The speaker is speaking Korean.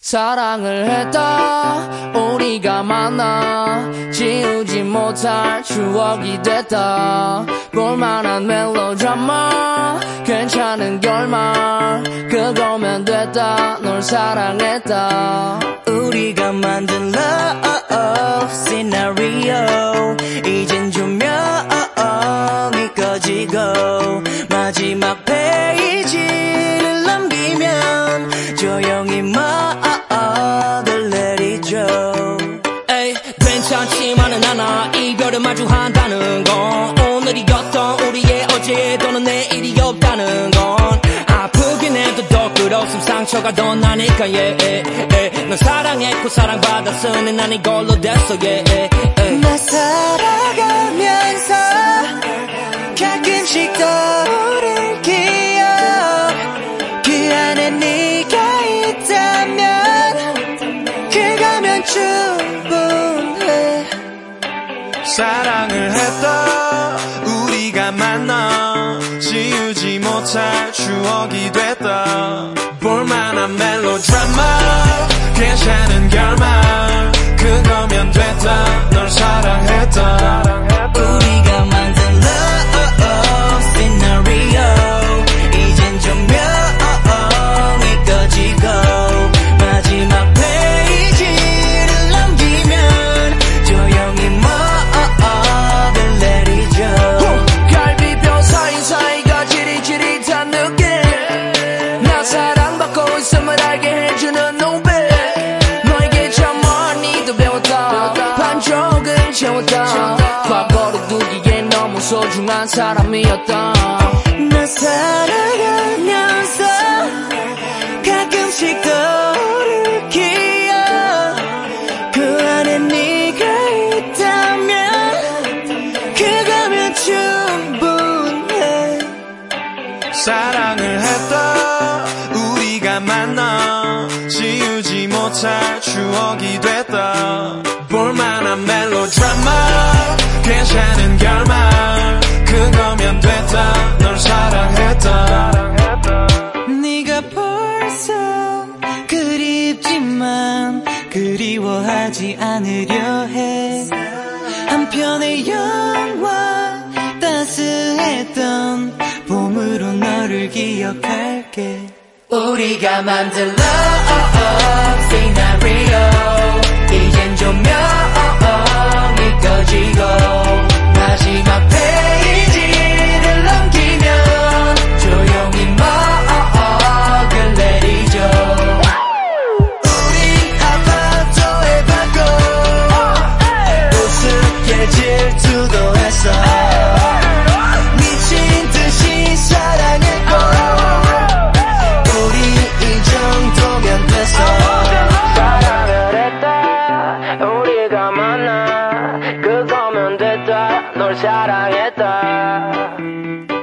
사랑을 했다. 우리가 만나 지우지 못할 추억이 됐다. 볼만한 멜로드라마 괜찮은 결말 그거면 됐다. 널 사랑했다. 우리가 만든 love 상처가 더 나니까 yeah, yeah, yeah. 넌 사랑했고 사랑받았으니 난 이걸로 됐어 yeah, yeah, yeah. 나 살아가면서 가끔씩 떠오를 기억 그 안에 네가 있다면 그거면 충분해 사랑을 했다 우리가 만나 지우지 못할 추억이 됐다 볼만한 멜로드라마 괜찮은 결말 과거를 두기에 너무 소중한 사람이었다 나 살아가면서 가끔씩 떠오를 기억. 그 안에 네가 있다면 그거면 충분해. 사랑을 했다. 우리가 만나 지우지 못할 추억이 됐다 볼만한 멜로드라마. 괜찮은 결말. 그거면 됐다. 널 사랑했다. 네가 벌써 그립지만 그리워하지 않으려 해. 한편의 영화 따스했던 봄으로 너를 기억할게. 우리가 만든 love scenario 이젠 планета